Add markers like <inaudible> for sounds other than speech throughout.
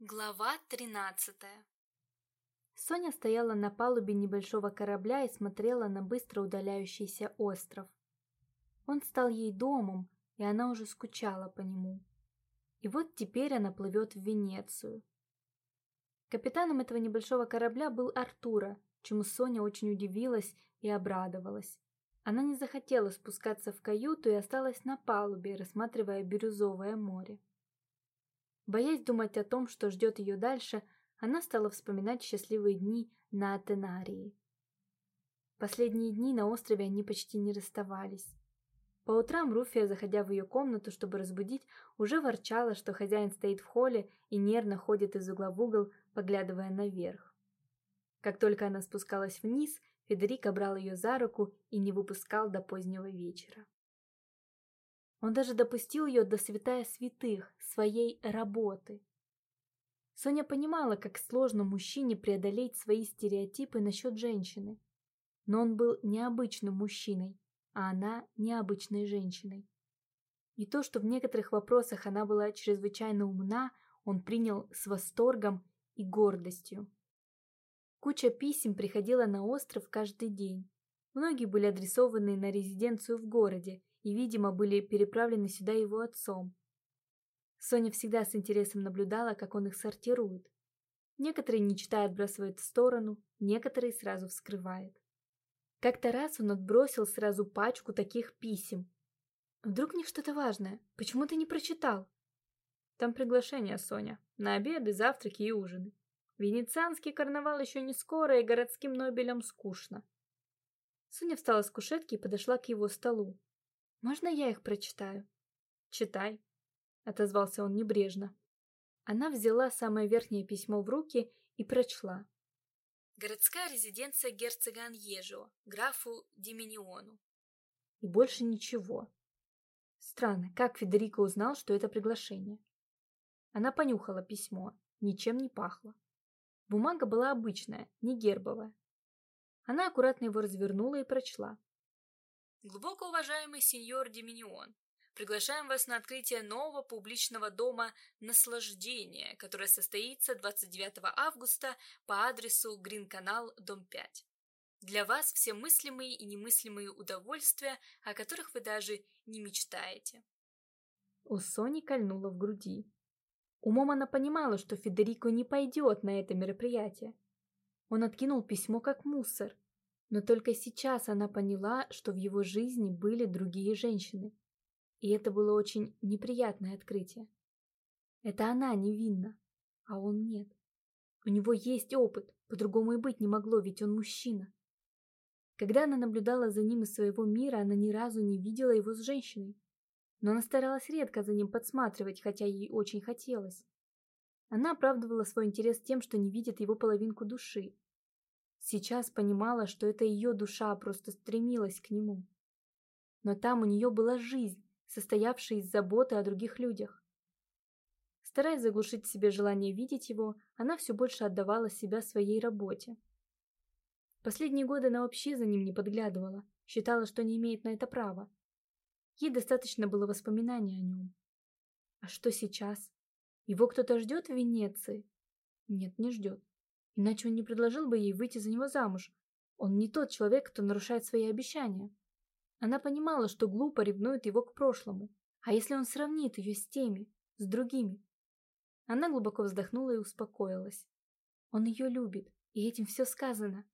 Глава тринадцатая Соня стояла на палубе небольшого корабля и смотрела на быстро удаляющийся остров. Он стал ей домом, и она уже скучала по нему. И вот теперь она плывет в Венецию. Капитаном этого небольшого корабля был Артура, чему Соня очень удивилась и обрадовалась. Она не захотела спускаться в каюту и осталась на палубе, рассматривая бирюзовое море. Боясь думать о том, что ждет ее дальше, она стала вспоминать счастливые дни на Атенарии. Последние дни на острове они почти не расставались. По утрам Руфия, заходя в ее комнату, чтобы разбудить, уже ворчала, что хозяин стоит в холле и нервно ходит из угла в угол, поглядывая наверх. Как только она спускалась вниз, Федерико брал ее за руку и не выпускал до позднего вечера. Он даже допустил ее до святая святых, своей работы. Соня понимала, как сложно мужчине преодолеть свои стереотипы насчет женщины. Но он был необычным мужчиной, а она необычной женщиной. И то, что в некоторых вопросах она была чрезвычайно умна, он принял с восторгом и гордостью. Куча писем приходила на остров каждый день. Многие были адресованы на резиденцию в городе, и, видимо, были переправлены сюда его отцом. Соня всегда с интересом наблюдала, как он их сортирует. Некоторые, не читая, отбрасывает в сторону, некоторые сразу вскрывает. Как-то раз он отбросил сразу пачку таких писем. Вдруг них что-то важное? Почему ты не прочитал? Там приглашение, Соня. На обеды, завтраки и ужины. Венецианский карнавал еще не скоро, и городским Нобелям скучно. Соня встала с кушетки и подошла к его столу. Можно я их прочитаю? Читай, отозвался он небрежно. Она взяла самое верхнее письмо в руки и прочла. Городская резиденция герцога Аньежио, графу Диминиону. И больше ничего. Странно, как Федерико узнал, что это приглашение? Она понюхала письмо, ничем не пахло. Бумага была обычная, не гербовая. Она аккуратно его развернула и прочла. Глубоко уважаемый сеньор Диминион, приглашаем вас на открытие нового публичного дома наслаждения, которое состоится 29 августа по адресу Грин-канал, дом 5. Для вас все мыслимые и немыслимые удовольствия, о которых вы даже не мечтаете. У Сони кольнуло в груди. Умом она понимала, что Федерико не пойдет на это мероприятие. Он откинул письмо как мусор – но только сейчас она поняла, что в его жизни были другие женщины. И это было очень неприятное открытие. Это она невинна, а он нет. У него есть опыт, по-другому и быть не могло, ведь он мужчина. Когда она наблюдала за ним из своего мира, она ни разу не видела его с женщиной. Но она старалась редко за ним подсматривать, хотя ей очень хотелось. Она оправдывала свой интерес тем, что не видит его половинку души, Сейчас понимала, что это ее душа просто стремилась к нему. Но там у нее была жизнь, состоявшая из заботы о других людях. Стараясь заглушить себе желание видеть его, она все больше отдавала себя своей работе. Последние годы она вообще за ним не подглядывала, считала, что не имеет на это права. Ей достаточно было воспоминаний о нем. А что сейчас? Его кто-то ждет в Венеции? Нет, не ждет. Иначе он не предложил бы ей выйти за него замуж. Он не тот человек, кто нарушает свои обещания. Она понимала, что глупо ревнует его к прошлому. А если он сравнит ее с теми, с другими? Она глубоко вздохнула и успокоилась. Он ее любит, и этим все сказано.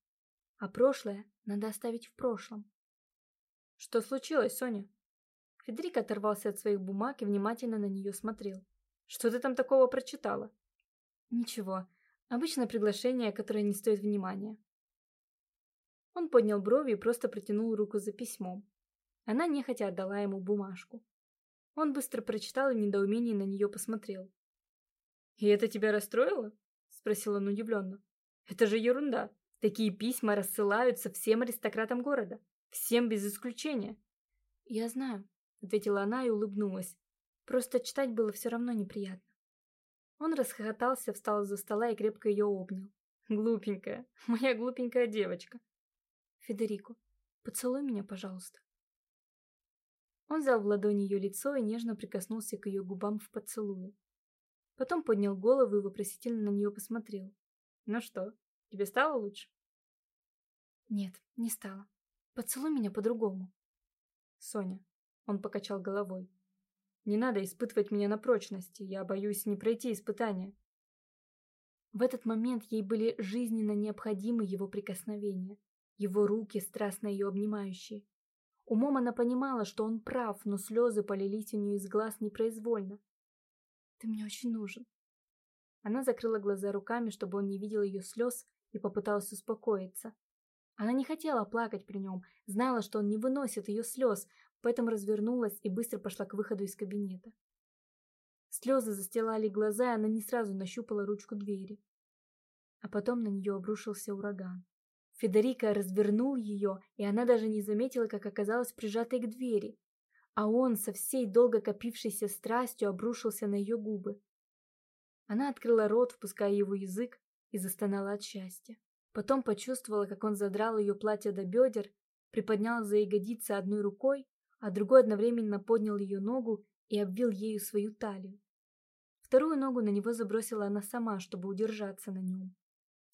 А прошлое надо оставить в прошлом. Что случилось, Соня? Федерик оторвался от своих бумаг и внимательно на нее смотрел. Что ты там такого прочитала? Ничего, Обычное приглашение, которое не стоит внимания. Он поднял брови и просто протянул руку за письмом. Она нехотя отдала ему бумажку. Он быстро прочитал и в недоумении на нее посмотрел. «И это тебя расстроило?» – спросил он удивленно. «Это же ерунда. Такие письма рассылаются всем аристократам города. Всем без исключения». «Я знаю», – ответила она и улыбнулась. «Просто читать было все равно неприятно». Он расхохотался, встал из-за стола и крепко ее обнял. Глупенькая, <laughs> моя глупенькая девочка. Федерико, поцелуй меня, пожалуйста. Он взял в ладони ее лицо и нежно прикоснулся к ее губам в поцелуе. Потом поднял голову и вопросительно на нее посмотрел. «Ну что, тебе стало лучше?» «Нет, не стало. Поцелуй меня по-другому». «Соня», — он покачал головой, — «не надо испытывать меня на прочности, я боюсь не пройти испытания». В этот момент ей были жизненно необходимы его прикосновения, его руки, страстно ее обнимающие. Умом она понимала, что он прав, но слезы полились у нее из глаз непроизвольно. «Ты мне очень нужен». Она закрыла глаза руками, чтобы он не видел ее слез, и попыталась успокоиться. Она не хотела плакать при нем, знала, что он не выносит ее слез, поэтому развернулась и быстро пошла к выходу из кабинета. Слезы застилали глаза, и она не сразу нащупала ручку двери. А потом на нее обрушился ураган. Федерико развернул ее, и она даже не заметила, как оказалась прижатой к двери. А он со всей долго копившейся страстью обрушился на ее губы. Она открыла рот, впуская его язык, и застонала от счастья. Потом почувствовала, как он задрал ее платье до бедер, приподнял за ягодицы одной рукой, а другой одновременно поднял ее ногу и обвил ею свою талию. Вторую ногу на него забросила она сама, чтобы удержаться на нем.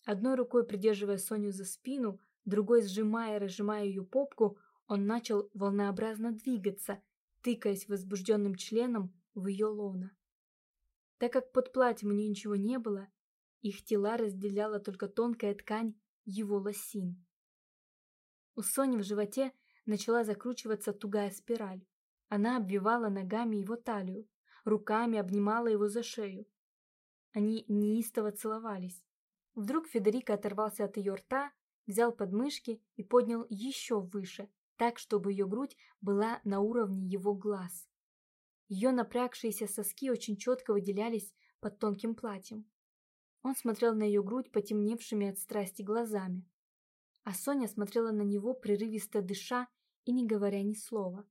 Одной рукой придерживая Соню за спину, другой сжимая и разжимая ее попку, он начал волнообразно двигаться, тыкаясь возбужденным членом в ее лоно. Так как под платьем у нее ничего не было, их тела разделяла только тонкая ткань его лосин. У Сони в животе начала закручиваться тугая спираль. Она обвивала ногами его талию, руками обнимала его за шею. Они неистово целовались. Вдруг Федерико оторвался от ее рта, взял подмышки и поднял еще выше, так, чтобы ее грудь была на уровне его глаз. Ее напрягшиеся соски очень четко выделялись под тонким платьем. Он смотрел на ее грудь потемневшими от страсти глазами. А Соня смотрела на него, прерывисто дыша и не говоря ни слова.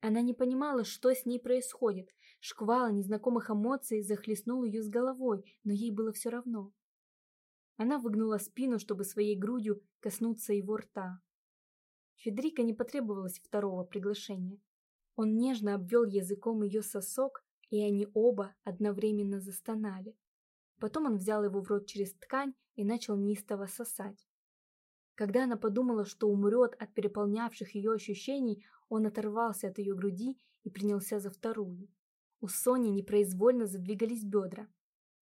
Она не понимала, что с ней происходит. Шквал незнакомых эмоций захлестнул ее с головой, но ей было все равно. Она выгнула спину, чтобы своей грудью коснуться его рта. Федерико не потребовалось второго приглашения. Он нежно обвел языком ее сосок, и они оба одновременно застонали. Потом он взял его в рот через ткань и начал неистово сосать. Когда она подумала, что умрет от переполнявших ее ощущений, он оторвался от ее груди и принялся за вторую. У Сони непроизвольно задвигались бедра.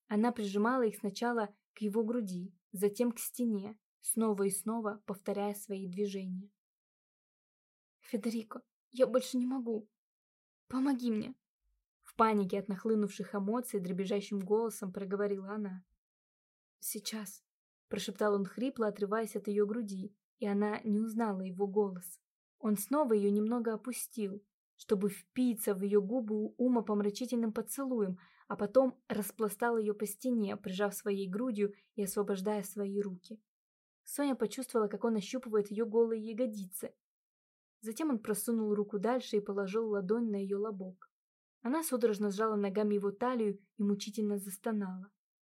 Она прижимала их сначала к его груди, затем к стене, снова и снова повторяя свои движения. «Федерико, я больше не могу. Помоги мне!» Панике от нахлынувших эмоций дребезжащим голосом проговорила она. «Сейчас», — прошептал он хрипло, отрываясь от ее груди, и она не узнала его голос. Он снова ее немного опустил, чтобы впиться в ее губы умопомрачительным поцелуем, а потом распластал ее по стене, прижав своей грудью и освобождая свои руки. Соня почувствовала, как он ощупывает ее голые ягодицы. Затем он просунул руку дальше и положил ладонь на ее лобок. Она судорожно сжала ногами его талию и мучительно застонала.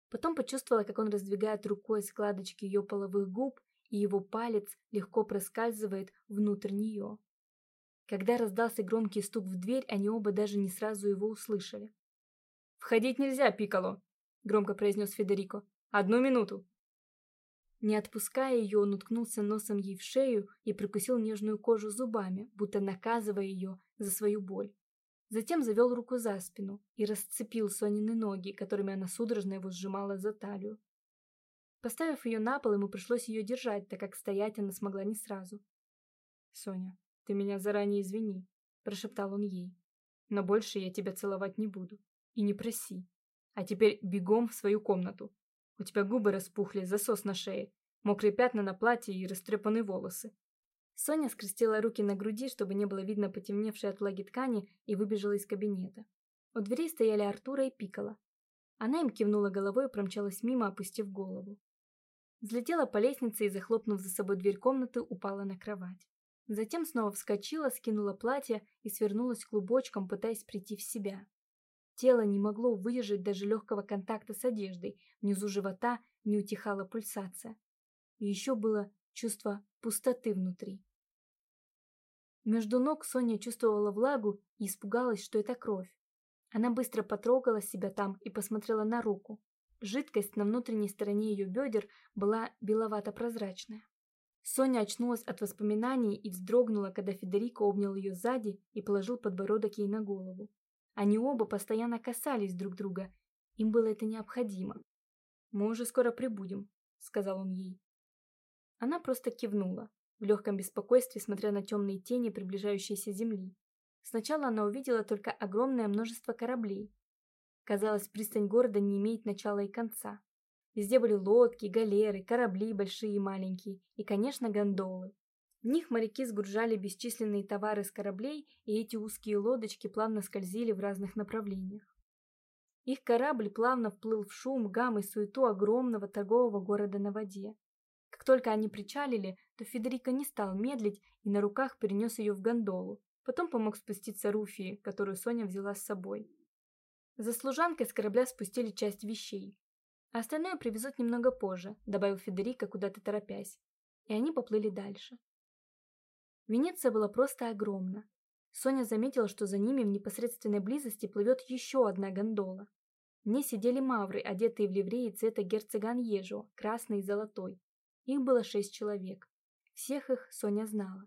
Потом почувствовала, как он раздвигает рукой складочки ее половых губ, и его палец легко проскальзывает внутрь нее. Когда раздался громкий стук в дверь, они оба даже не сразу его услышали. «Входить нельзя, Пикало!» — громко произнес Федерико. «Одну минуту!» Не отпуская ее, он уткнулся носом ей в шею и прикусил нежную кожу зубами, будто наказывая ее за свою боль. Затем завел руку за спину и расцепил Сонины ноги, которыми она судорожно его сжимала за талию. Поставив ее на пол, ему пришлось ее держать, так как стоять она смогла не сразу. «Соня, ты меня заранее извини», – прошептал он ей. «Но больше я тебя целовать не буду. И не проси. А теперь бегом в свою комнату. У тебя губы распухли, засос на шее, мокрые пятна на платье и растрепанные волосы. Соня скрестила руки на груди, чтобы не было видно потемневшей от влаги ткани, и выбежала из кабинета. У дверей стояли Артура и Пикола. Она им кивнула головой и промчалась мимо, опустив голову. Взлетела по лестнице и, захлопнув за собой дверь комнаты, упала на кровать. Затем снова вскочила, скинула платье и свернулась клубочком, пытаясь прийти в себя. Тело не могло выдержать даже легкого контакта с одеждой, внизу живота не утихала пульсация. И еще было чувство пустоты внутри. Между ног Соня чувствовала влагу и испугалась, что это кровь. Она быстро потрогала себя там и посмотрела на руку. Жидкость на внутренней стороне ее бедер была беловато-прозрачная. Соня очнулась от воспоминаний и вздрогнула, когда Федерико обнял ее сзади и положил подбородок ей на голову. Они оба постоянно касались друг друга. Им было это необходимо. «Мы уже скоро прибудем», — сказал он ей. Она просто кивнула, в легком беспокойстве смотря на темные тени приближающейся земли. Сначала она увидела только огромное множество кораблей. Казалось, пристань города не имеет начала и конца. Везде были лодки, галеры, корабли большие и маленькие, и, конечно, гондолы. В них моряки сгружали бесчисленные товары с кораблей, и эти узкие лодочки плавно скользили в разных направлениях. Их корабль плавно вплыл в шум, гам и суету огромного торгового города на воде. Как только они причалили, то Федерико не стал медлить и на руках перенес ее в гондолу, Потом помог спуститься Руфии, которую Соня взяла с собой. За служанкой с корабля спустили часть вещей. А остальное привезут немного позже, добавил Федерико, куда-то торопясь. И они поплыли дальше. Венеция была просто огромна. Соня заметила, что за ними в непосредственной близости плывет еще одна гондола. В ней сидели мавры, одетые в ливреи цвета герцога Аньежо, красный и золотой. Их было шесть человек. Всех их Соня знала.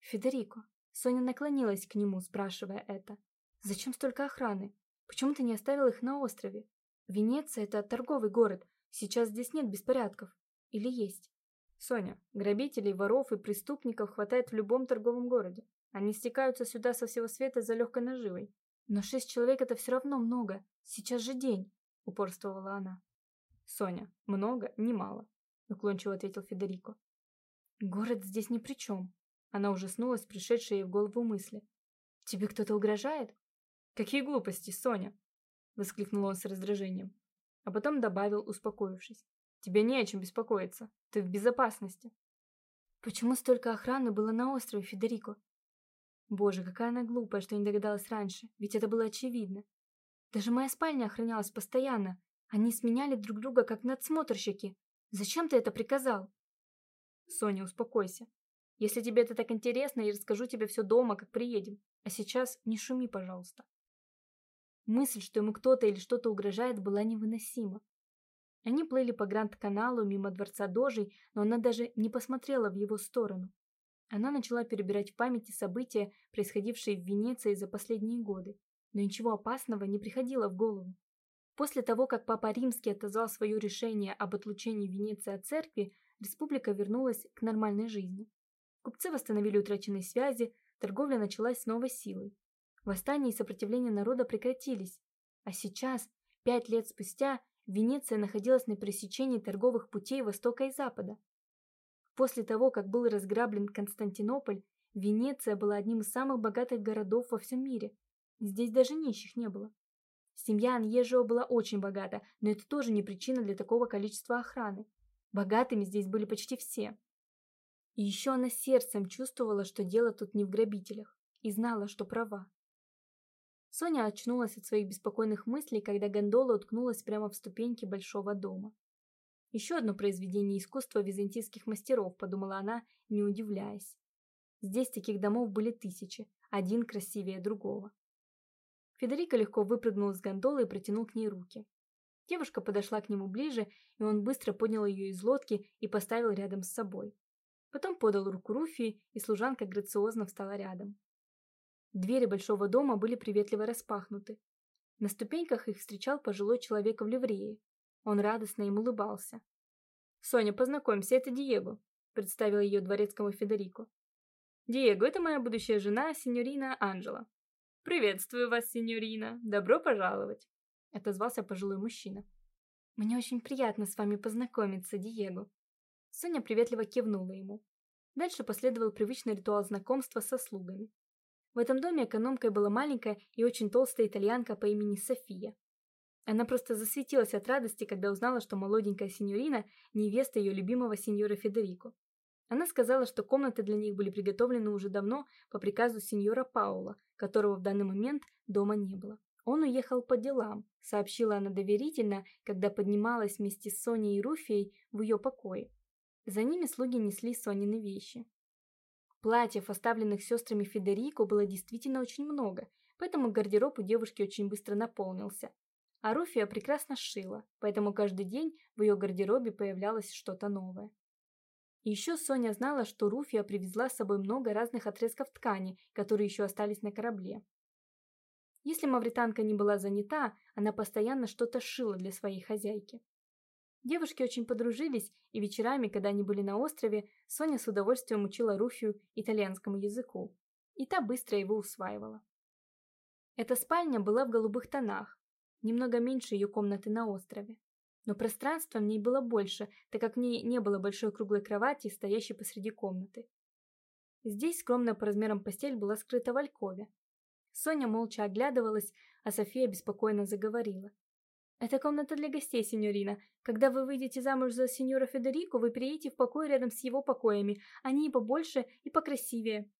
«Федерико, Соня наклонилась к нему, спрашивая это. «Зачем столько охраны? Почему ты не оставил их на острове? Венеция — это торговый город. Сейчас здесь нет беспорядков. Или есть?» «Соня, грабителей, воров и преступников хватает в любом торговом городе. Они стекаются сюда со всего света за легкой наживой. Но шесть человек — это все равно много. Сейчас же день», — упорствовала она. «Соня, много, не мало», — уклончиво ответил Федерико. «Город здесь ни при чем. Она ужаснулась, пришедшей ей в голову мысли. «Тебе кто-то угрожает?» «Какие глупости, Соня!» Воскликнул он с раздражением. А потом добавил, успокоившись. «Тебе не о чем беспокоиться. Ты в безопасности». «Почему столько охраны было на острове, Федерико?» Боже, какая она глупая, что не догадалась раньше, ведь это было очевидно. Даже моя спальня охранялась постоянно. Они сменяли друг друга, как надсмотрщики. Зачем ты это приказал? Соня, успокойся. Если тебе это так интересно, я расскажу тебе все дома, как приедем. А сейчас не шуми, пожалуйста. Мысль, что ему кто-то или что-то угрожает, была невыносима. Они плыли по Гранд-каналу мимо дворца Дожей, но она даже не посмотрела в его сторону. Она начала перебирать в памяти события, происходившие в Венеции за последние годы, но ничего опасного не приходило в голову. После того, как Папа Римский отозвал свое решение об отлучении Венеции от церкви, республика вернулась к нормальной жизни. Купцы восстановили утраченные связи, торговля началась с новой силой. Восстание и сопротивление народа прекратились. А сейчас, пять лет спустя, Венеция находилась на пересечении торговых путей Востока и Запада. После того, как был разграблен Константинополь, Венеция была одним из самых богатых городов во всем мире. Здесь даже нищих не было. Семья Аньежио была очень богата, но это тоже не причина для такого количества охраны. Богатыми здесь были почти все. И еще она сердцем чувствовала, что дело тут не в грабителях, и знала, что права. Соня очнулась от своих беспокойных мыслей, когда гондола уткнулась прямо в ступеньки большого дома. Еще одно произведение искусства византийских мастеров, подумала она, не удивляясь. Здесь таких домов были тысячи, один красивее другого. Федерико легко выпрыгнул из гондолы и протянул к ней руки. Девушка подошла к нему ближе, и он быстро поднял ее из лодки и поставил рядом с собой. Потом подал руку Руфи, и служанка грациозно встала рядом. Двери большого дома были приветливо распахнуты. На ступеньках их встречал пожилой человек в ливрее. Он радостно им улыбался. «Соня, познакомься, это Диего», — представил ее дворецкому Федерико. «Диего, это моя будущая жена, сеньорина Анжела». «Приветствую вас, сеньорина. Добро пожаловать», — отозвался пожилой мужчина. «Мне очень приятно с вами познакомиться, Диего», Соня приветливо кивнула ему. Дальше последовал привычный ритуал знакомства со слугами. В этом доме экономкой была маленькая и очень толстая итальянка по имени София. Она просто засветилась от радости, когда узнала, что молоденькая сеньорина – невеста ее любимого сеньора Федерико. Она сказала, что комнаты для них были приготовлены уже давно по приказу сеньора Паула, которого в данный момент дома не было. Он уехал по делам, сообщила она доверительно, когда поднималась вместе с Соней и Руфией в ее покое. За ними слуги несли Сонины вещи. Платьев, оставленных сестрами Федерико, было действительно очень много. поэтому гардероб у девушки очень быстро наполнился. А Руфия прекрасно шила, поэтому каждый день в ее гардеробе появлялось что-то новое. Еще Соня знала, что Руфия привезла с собой много разных отрезков ткани, которые еще остались на корабле. Если мавританка не была занята, она постоянно что-то шила для своей хозяйки. Девушки очень подружились, и вечерами, когда они были на острове, Соня с удовольствием учила Руфию итальянскому языку, и та быстро его усваивала. Эта спальня была в голубых тонах, немного меньше ее комнаты на острове. Но пространства в ней было больше, так как в ней не было большой круглой кровати, стоящей посреди комнаты. Здесь скромная по размерам постель была скрыта в алькове. Соня молча оглядывалась, а София беспокойно заговорила. «Это комната для гостей, сеньорина. Когда вы выйдете замуж за сеньора Федерико, вы приедете в покой рядом с его покоями. Они и побольше, и покрасивее».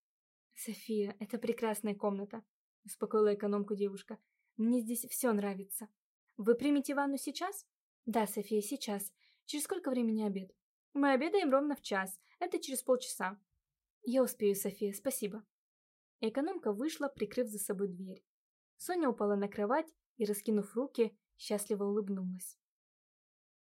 «София, это прекрасная комната», — успокоила экономку девушка. «Мне здесь все нравится. Вы примете ванну сейчас?» «Да, София, сейчас. Через сколько времени обед?» «Мы обедаем ровно в час. Это через полчаса». «Я успею, София, спасибо». Экономка вышла, прикрыв за собой дверь. Соня упала на кровать и, раскинув руки, счастливо улыбнулась.